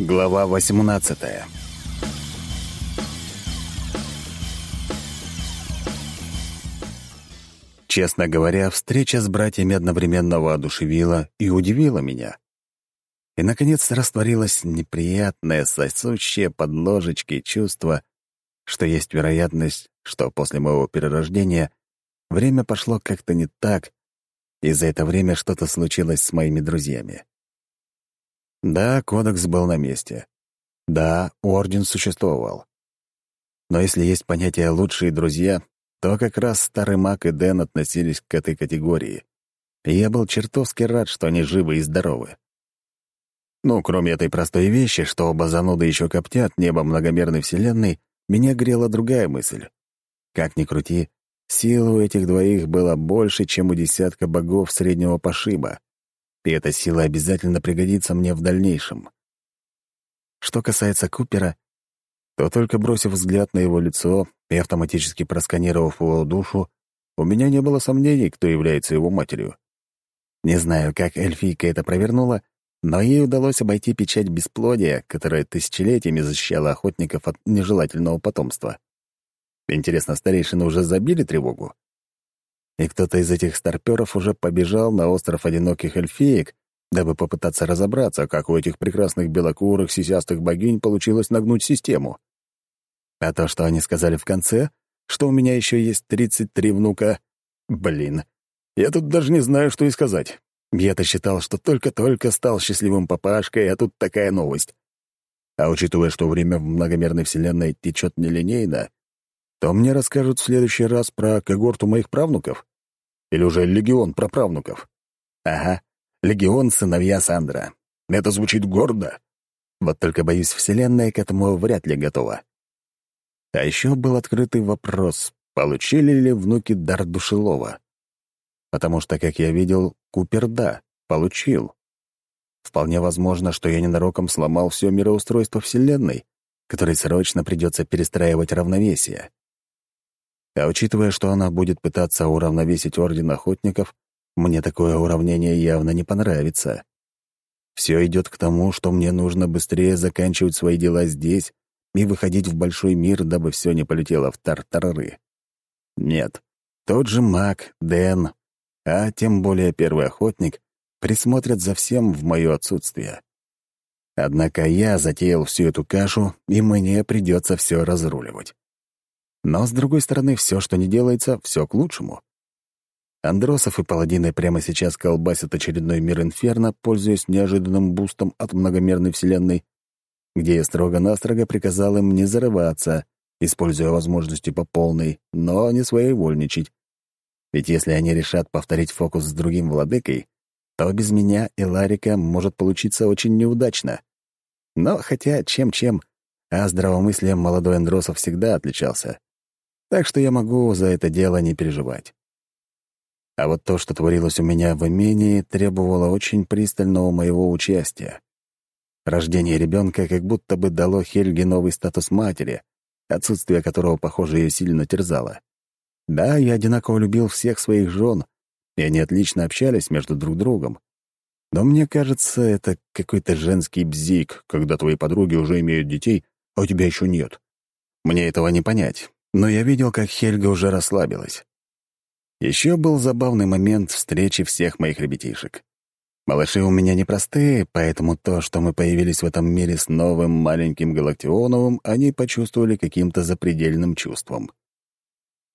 Глава 18 Честно говоря, встреча с братьями одновременно воодушевила и удивила меня. И, наконец, растворилось неприятное, сосущее под ложечки чувство, что есть вероятность, что после моего перерождения время пошло как-то не так, и за это время что-то случилось с моими друзьями. Да, кодекс был на месте. Да, орден существовал. Но если есть понятие «лучшие друзья», то как раз старый маг и Дэн относились к этой категории. И я был чертовски рад, что они живы и здоровы. Ну, кроме этой простой вещи, что оба зануды еще коптят небо многомерной вселенной, меня грела другая мысль. Как ни крути, силы у этих двоих было больше, чем у десятка богов среднего пошиба и эта сила обязательно пригодится мне в дальнейшем. Что касается Купера, то только бросив взгляд на его лицо и автоматически просканировав его душу, у меня не было сомнений, кто является его матерью. Не знаю, как эльфийка это провернула, но ей удалось обойти печать бесплодия, которая тысячелетиями защищала охотников от нежелательного потомства. Интересно, старейшины уже забили тревогу? И кто-то из этих старпёров уже побежал на остров одиноких эльфеек, дабы попытаться разобраться, как у этих прекрасных белокурых сисястых богинь получилось нагнуть систему. А то, что они сказали в конце, что у меня еще есть 33 внука... Блин, я тут даже не знаю, что и сказать. Я-то считал, что только-только стал счастливым папашкой, а тут такая новость. А учитывая, что время в многомерной вселенной течет нелинейно, то мне расскажут в следующий раз про когорту моих правнуков. Или уже легион праправнуков? Ага, легион сыновья Сандра. Это звучит гордо. Вот только, боюсь, Вселенная к этому вряд ли готова. А еще был открытый вопрос, получили ли внуки дар Душелова. Потому что, как я видел, Купер — да, получил. Вполне возможно, что я ненароком сломал все мироустройство Вселенной, которой срочно придется перестраивать равновесие. А учитывая, что она будет пытаться уравновесить Орден Охотников, мне такое уравнение явно не понравится. Все идет к тому, что мне нужно быстрее заканчивать свои дела здесь и выходить в большой мир, дабы все не полетело в тартарары. Нет, тот же маг, Дэн, а тем более первый охотник, присмотрят за всем в мое отсутствие. Однако я затеял всю эту кашу, и мне придется все разруливать. Но, с другой стороны, все, что не делается, все к лучшему. Андросов и паладины прямо сейчас колбасят очередной мир Инферно, пользуясь неожиданным бустом от многомерной вселенной, где я строго-настрого приказал им не зарываться, используя возможности по полной, но не своевольничать. Ведь если они решат повторить фокус с другим владыкой, то без меня и Ларика может получиться очень неудачно. Но хотя чем-чем, а здравомыслием молодой Андросов всегда отличался так что я могу за это дело не переживать. А вот то, что творилось у меня в имении, требовало очень пристального моего участия. Рождение ребенка как будто бы дало Хельге новый статус матери, отсутствие которого, похоже, ее сильно терзало. Да, я одинаково любил всех своих жен, и они отлично общались между друг другом. Но мне кажется, это какой-то женский бзик, когда твои подруги уже имеют детей, а у тебя еще нет. Мне этого не понять, но я видел, как Хельга уже расслабилась. Еще был забавный момент встречи всех моих ребятишек. Малыши у меня непростые, поэтому то, что мы появились в этом мире с новым маленьким Галактионовым, они почувствовали каким-то запредельным чувством.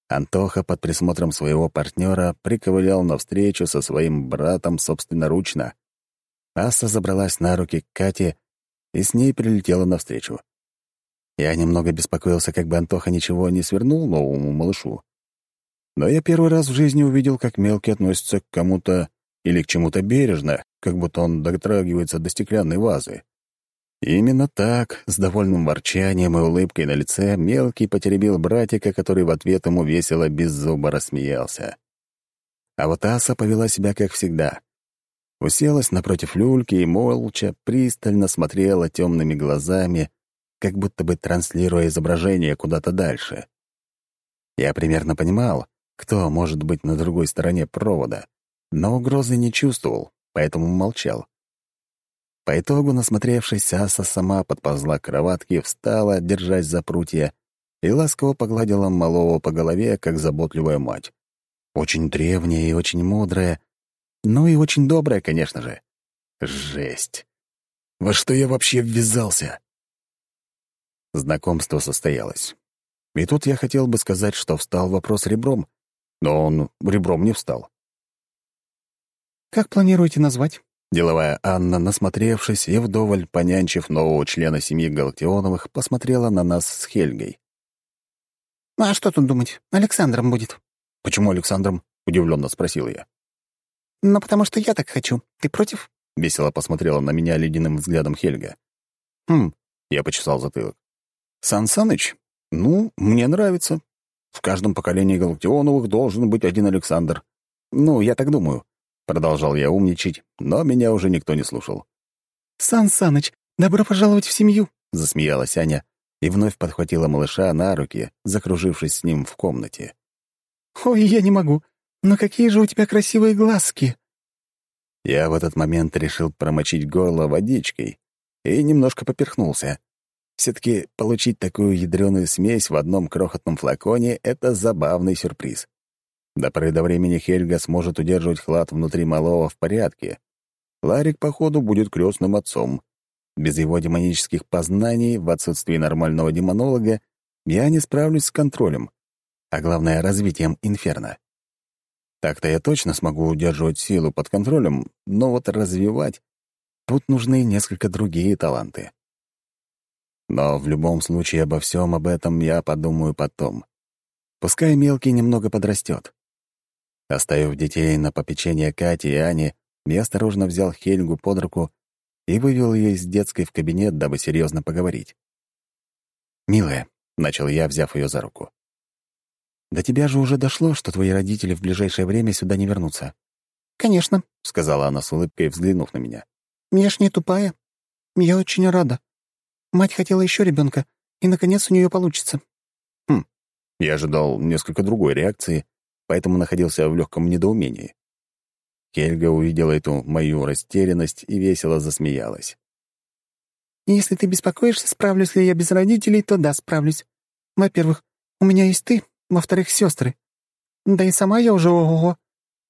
Антоха под присмотром своего партнера приковылял навстречу со своим братом собственноручно. Аса забралась на руки к Кате и с ней прилетела навстречу. Я немного беспокоился, как бы Антоха ничего не свернул новому малышу. Но я первый раз в жизни увидел, как мелкий относится к кому-то или к чему-то бережно, как будто он дотрагивается до стеклянной вазы. Именно так, с довольным ворчанием и улыбкой на лице, мелкий потеребил братика, который в ответ ему весело без зуба рассмеялся. А вот Аса повела себя как всегда. Уселась напротив люльки и молча, пристально смотрела темными глазами, как будто бы транслируя изображение куда-то дальше. Я примерно понимал, кто может быть на другой стороне провода, но угрозы не чувствовал, поэтому молчал. По итогу, насмотревшись, Аса сама подползла к кроватке, встала, держась за прутья, и ласково погладила малого по голове, как заботливая мать. Очень древняя и очень мудрая, ну и очень добрая, конечно же. Жесть. Во что я вообще ввязался? Знакомство состоялось. И тут я хотел бы сказать, что встал вопрос ребром, но он ребром не встал. «Как планируете назвать?» Деловая Анна, насмотревшись и вдоволь понянчив нового члена семьи Галактионовых, посмотрела на нас с Хельгой. «А что тут думать? Александром будет». «Почему Александром?» — удивленно спросил я. «Ну, потому что я так хочу. Ты против?» — весело посмотрела на меня ледяным взглядом Хельга. «Хм», — я почесал затылок. «Сан Саныч? Ну, мне нравится. В каждом поколении Галактионовых должен быть один Александр. Ну, я так думаю». Продолжал я умничать, но меня уже никто не слушал. «Сан Саныч, добро пожаловать в семью!» — засмеялась Аня и вновь подхватила малыша на руки, закружившись с ним в комнате. «Ой, я не могу. Но какие же у тебя красивые глазки!» Я в этот момент решил промочить горло водичкой и немножко поперхнулся. Все-таки получить такую ядреную смесь в одном крохотном флаконе — это забавный сюрприз. До поры до времени Хельга сможет удерживать хлад внутри малого в порядке. Ларик, походу, будет крестным отцом. Без его демонических познаний, в отсутствии нормального демонолога, я не справлюсь с контролем, а главное — развитием инферно. Так-то я точно смогу удерживать силу под контролем, но вот развивать — тут нужны несколько другие таланты. Но в любом случае обо всем об этом я подумаю потом. Пускай мелкий немного подрастет. Оставив детей на попечение Кати и Ани, я осторожно взял Хельгу под руку и вывел ее из детской в кабинет, дабы серьезно поговорить. «Милая», — начал я, взяв ее за руку, — «до тебя же уже дошло, что твои родители в ближайшее время сюда не вернутся». «Конечно», — сказала она с улыбкой, взглянув на меня. «Я ж не тупая. Я очень рада. Мать хотела еще ребенка, и, наконец, у нее получится». «Хм, я ожидал несколько другой реакции, поэтому находился в легком недоумении. Хельга увидела эту мою растерянность и весело засмеялась. «Если ты беспокоишься, справлюсь ли я без родителей, то да, справлюсь. Во-первых, у меня есть ты, во-вторых, сестры. Да и сама я уже ого-го.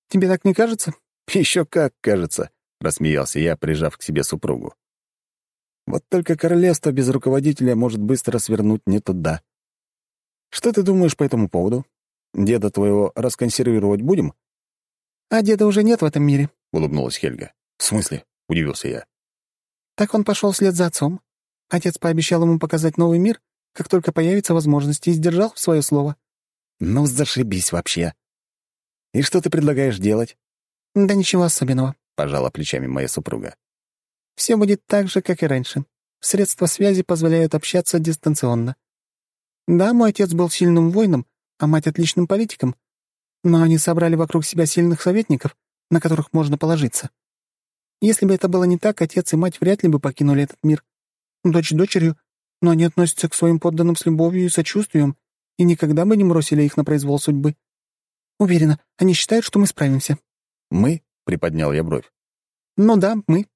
Тебе так не кажется?» Еще как кажется», — рассмеялся я, прижав к себе супругу. «Вот только королевство без руководителя может быстро свернуть не туда. Что ты думаешь по этому поводу? Деда твоего расконсервировать будем?» «А деда уже нет в этом мире», — улыбнулась Хельга. «В смысле?» — удивился я. «Так он пошел вслед за отцом. Отец пообещал ему показать новый мир, как только появится возможность, и сдержал свое слово». «Ну, зашибись вообще. И что ты предлагаешь делать?» «Да ничего особенного», — пожала плечами моя супруга. «Все будет так же, как и раньше. Средства связи позволяют общаться дистанционно. Да, мой отец был сильным воином, а мать — отличным политиком, но они собрали вокруг себя сильных советников, на которых можно положиться. Если бы это было не так, отец и мать вряд ли бы покинули этот мир. Дочь дочерью, но они относятся к своим подданным с любовью и сочувствием и никогда бы не бросили их на произвол судьбы. Уверена, они считают, что мы справимся». «Мы?» — приподнял я бровь. «Ну да, мы.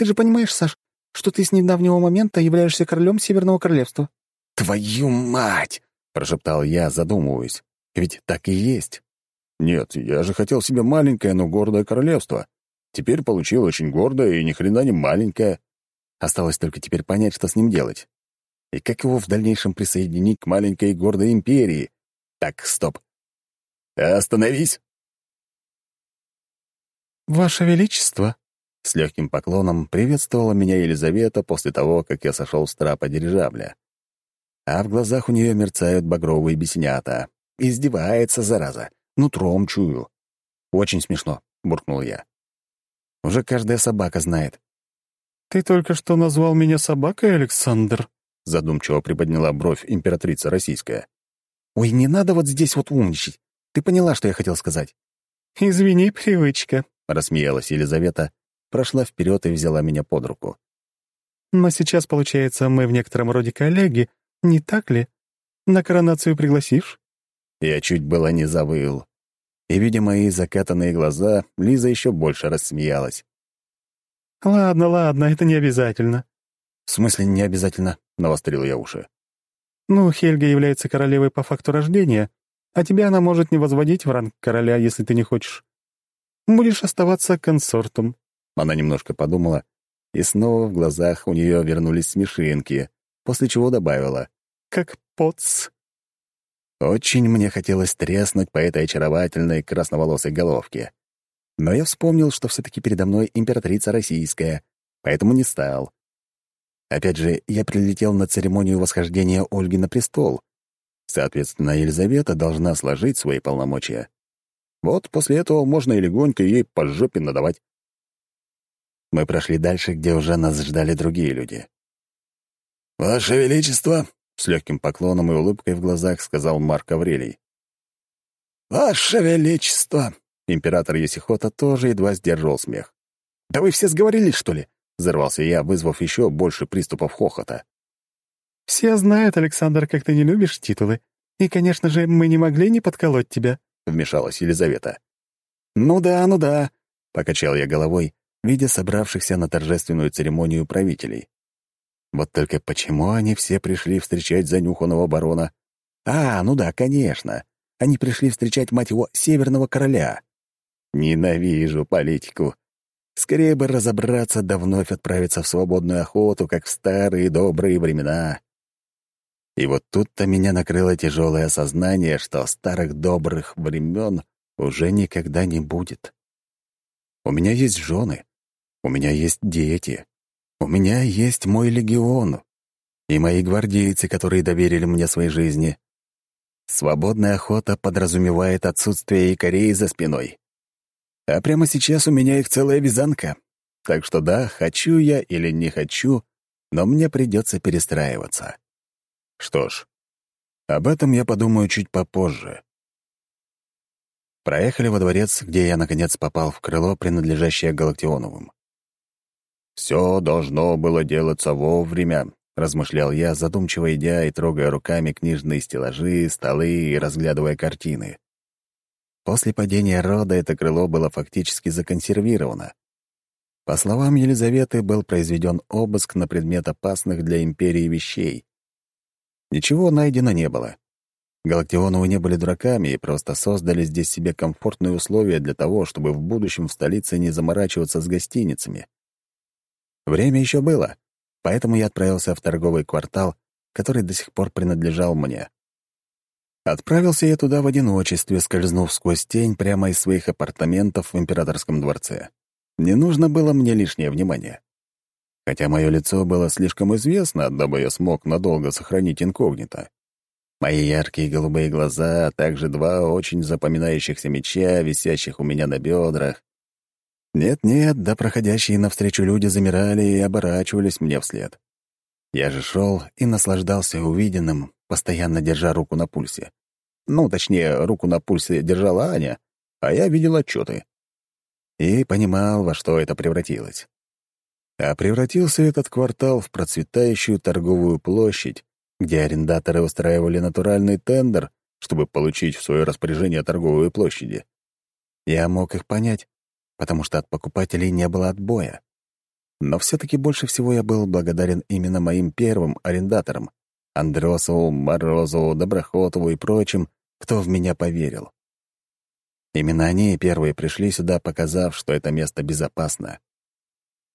Ты же понимаешь, Саш, что ты с недавнего момента являешься королем Северного Королевства». «Твою мать!» — прошептал я, задумываясь. «Ведь так и есть. Нет, я же хотел себе маленькое, но гордое королевство. Теперь получил очень гордое и ни хрена не маленькое. Осталось только теперь понять, что с ним делать. И как его в дальнейшем присоединить к маленькой и гордой империи. Так, стоп. Остановись. «Ваше Величество!» С легким поклоном приветствовала меня Елизавета после того, как я сошел с трапа дирижабля. А в глазах у нее мерцают багровые бесенята. Издевается, зараза. Нутром чую. Очень смешно, буркнул я. Уже каждая собака знает. «Ты только что назвал меня собакой, Александр?» Задумчиво приподняла бровь императрица российская. «Ой, не надо вот здесь вот умничать. Ты поняла, что я хотел сказать?» «Извини, привычка», — рассмеялась Елизавета, прошла вперед и взяла меня под руку. «Но сейчас, получается, мы в некотором роде коллеги, не так ли? На коронацию пригласишь?» Я чуть было не завыл. И, видя мои закатанные глаза, Лиза еще больше рассмеялась. «Ладно, ладно, это не обязательно». «В смысле не обязательно?» — навострил я уши. «Ну, Хельга является королевой по факту рождения, а тебя она может не возводить в ранг короля, если ты не хочешь. Будешь оставаться консортом». Она немножко подумала, и снова в глазах у нее вернулись смешинки, после чего добавила «как поц». Очень мне хотелось треснуть по этой очаровательной красноволосой головке. Но я вспомнил, что все-таки передо мной императрица российская, поэтому не стал. Опять же, я прилетел на церемонию восхождения Ольги на престол. Соответственно, Елизавета должна сложить свои полномочия. Вот после этого можно и легонько ей по жопе надавать. Мы прошли дальше, где уже нас ждали другие люди. «Ваше Величество!» — с легким поклоном и улыбкой в глазах сказал Марк Аврелий. «Ваше Величество!» Император Есихота тоже едва сдерживал смех. «Да вы все сговорились, что ли?» — взорвался я, вызвав еще больше приступов хохота. «Все знают, Александр, как ты не любишь титулы. И, конечно же, мы не могли не подколоть тебя», — вмешалась Елизавета. «Ну да, ну да», — покачал я головой, видя собравшихся на торжественную церемонию правителей. Вот только почему они все пришли встречать занюханного барона? А, ну да, конечно. Они пришли встречать, мать его, Северного Короля. Ненавижу политику. Скорее бы разобраться да вновь отправиться в свободную охоту, как в старые добрые времена. И вот тут-то меня накрыло тяжелое осознание, что старых добрых времен уже никогда не будет. У меня есть жены, у меня есть дети, у меня есть мой легион и мои гвардейцы, которые доверили мне своей жизни. Свободная охота подразумевает отсутствие якорей за спиной. А прямо сейчас у меня их целая вязанка. Так что да, хочу я или не хочу, но мне придется перестраиваться. Что ж, об этом я подумаю чуть попозже. Проехали во дворец, где я, наконец, попал в крыло, принадлежащее Галактионовым. «Все должно было делаться вовремя», — размышлял я, задумчиво идя и трогая руками книжные стеллажи, столы и разглядывая картины. После падения рода это крыло было фактически законсервировано. По словам Елизаветы, был произведен обыск на предмет опасных для империи вещей. Ничего найдено не было. Галактионовы не были дураками и просто создали здесь себе комфортные условия для того, чтобы в будущем в столице не заморачиваться с гостиницами. Время еще было, поэтому я отправился в торговый квартал, который до сих пор принадлежал мне. Отправился я туда в одиночестве, скользнув сквозь тень прямо из своих апартаментов в императорском дворце. Не нужно было мне лишнее внимание. Хотя мое лицо было слишком известно, дабы я смог надолго сохранить инкогнито. Мои яркие голубые глаза, а также два очень запоминающихся меча, висящих у меня на бедрах. Нет-нет, да проходящие навстречу люди замирали и оборачивались мне вслед. Я же шел и наслаждался увиденным, постоянно держа руку на пульсе. Ну, точнее, руку на пульсе держала Аня, а я видел отчеты. И понимал, во что это превратилось. А превратился этот квартал в процветающую торговую площадь, где арендаторы устраивали натуральный тендер, чтобы получить в свое распоряжение торговые площади. Я мог их понять, потому что от покупателей не было отбоя. Но все-таки больше всего я был благодарен именно моим первым арендаторам, Андросову, Морозову, Доброхотову и прочим, кто в меня поверил. Именно они первые пришли сюда, показав, что это место безопасно.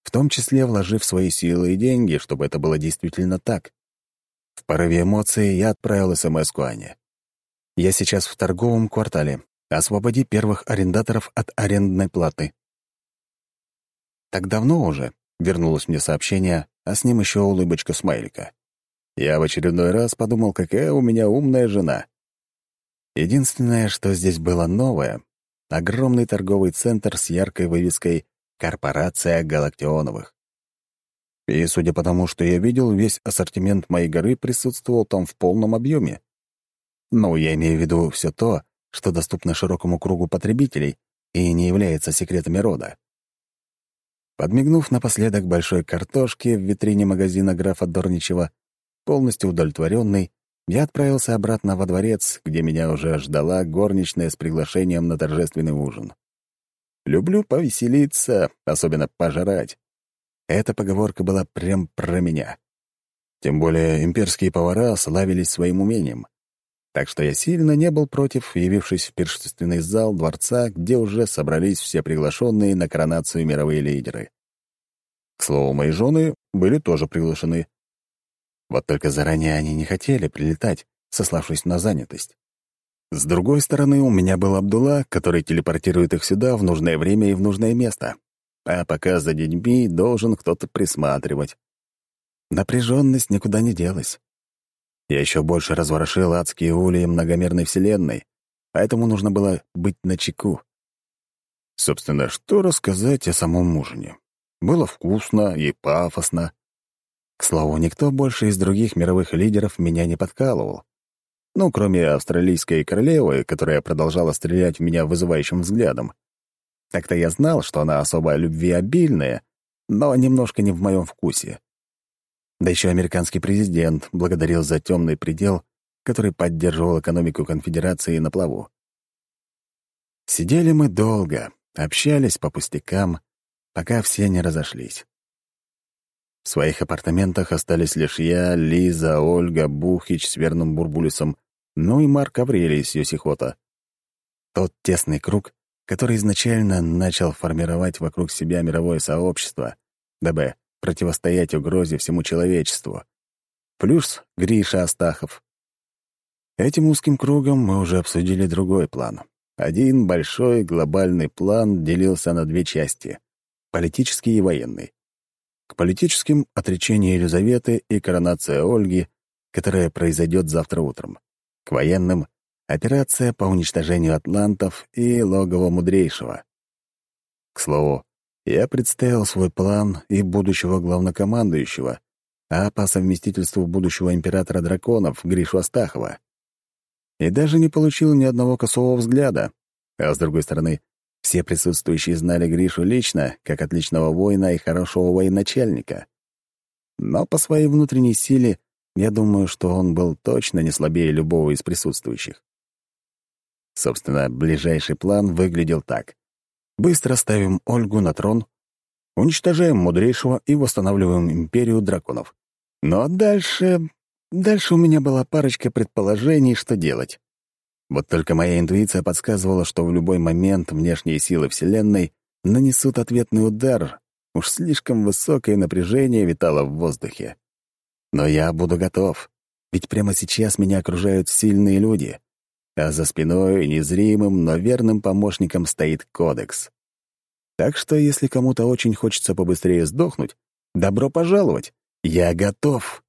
В том числе вложив свои силы и деньги, чтобы это было действительно так. В порыве эмоций я отправил смс Ане. «Я сейчас в торговом квартале. Освободи первых арендаторов от арендной платы». «Так давно уже?» — вернулось мне сообщение, а с ним еще улыбочка смайлика. Я в очередной раз подумал, какая у меня умная жена. Единственное, что здесь было новое — огромный торговый центр с яркой вывеской «Корпорация Галактионовых». И, судя по тому, что я видел, весь ассортимент моей горы присутствовал там в полном объеме. Ну, я имею в виду все то, что доступно широкому кругу потребителей и не является секретами рода. Подмигнув напоследок большой картошки в витрине магазина графа Дорничева, Полностью удовлетворенный, я отправился обратно во дворец, где меня уже ждала горничная с приглашением на торжественный ужин. Люблю повеселиться, особенно пожрать. Эта поговорка была прям про меня. Тем более имперские повара славились своим умением. Так что я сильно не был против, явившись в пиршественный зал дворца, где уже собрались все приглашенные на коронацию мировые лидеры. К слову, мои жены были тоже приглашены. Вот только заранее они не хотели прилетать, сославшись на занятость. С другой стороны, у меня был Абдулла, который телепортирует их сюда в нужное время и в нужное место. А пока за детьми должен кто-то присматривать. Напряженность никуда не делась. Я еще больше разворошил адские ульи многомерной вселенной, поэтому нужно было быть начеку. Собственно, что рассказать о самом ужине? Было вкусно и пафосно. К слову, никто больше из других мировых лидеров меня не подкалывал. Ну, кроме австралийской королевы, которая продолжала стрелять в меня вызывающим взглядом. Так-то я знал, что она особо любвеобильная, но немножко не в моем вкусе. Да еще американский президент благодарил за темный предел, который поддерживал экономику конфедерации на плаву. Сидели мы долго, общались по пустякам, пока все не разошлись. В своих апартаментах остались лишь я, Лиза, Ольга, Бухич с верным Бурбулисом, ну и Марк Аврелий с Йосихота. Тот тесный круг, который изначально начал формировать вокруг себя мировое сообщество, дабы противостоять угрозе всему человечеству. Плюс Гриша Астахов. Этим узким кругом мы уже обсудили другой план. Один большой глобальный план делился на две части — политический и военный. К политическим — отречение Елизаветы и коронация Ольги, которая произойдет завтра утром. К военным — операция по уничтожению атлантов и логово мудрейшего. К слову, я представил свой план и будущего главнокомандующего, а по совместительству будущего императора драконов Гришу Астахова. И даже не получил ни одного косого взгляда. А с другой стороны, все присутствующие знали Гришу лично, как отличного воина и хорошего военачальника. Но по своей внутренней силе я думаю, что он был точно не слабее любого из присутствующих. Собственно, ближайший план выглядел так. Быстро ставим Ольгу на трон, уничтожаем мудрейшего и восстанавливаем империю драконов. Но дальше... Дальше у меня была парочка предположений, что делать. Вот только моя интуиция подсказывала, что в любой момент внешние силы Вселенной нанесут ответный удар. Уж слишком высокое напряжение витало в воздухе. Но я буду готов, ведь прямо сейчас меня окружают сильные люди а за спиной незримым, но верным помощником стоит кодекс. Так что если кому-то очень хочется побыстрее сдохнуть, добро пожаловать, я готов.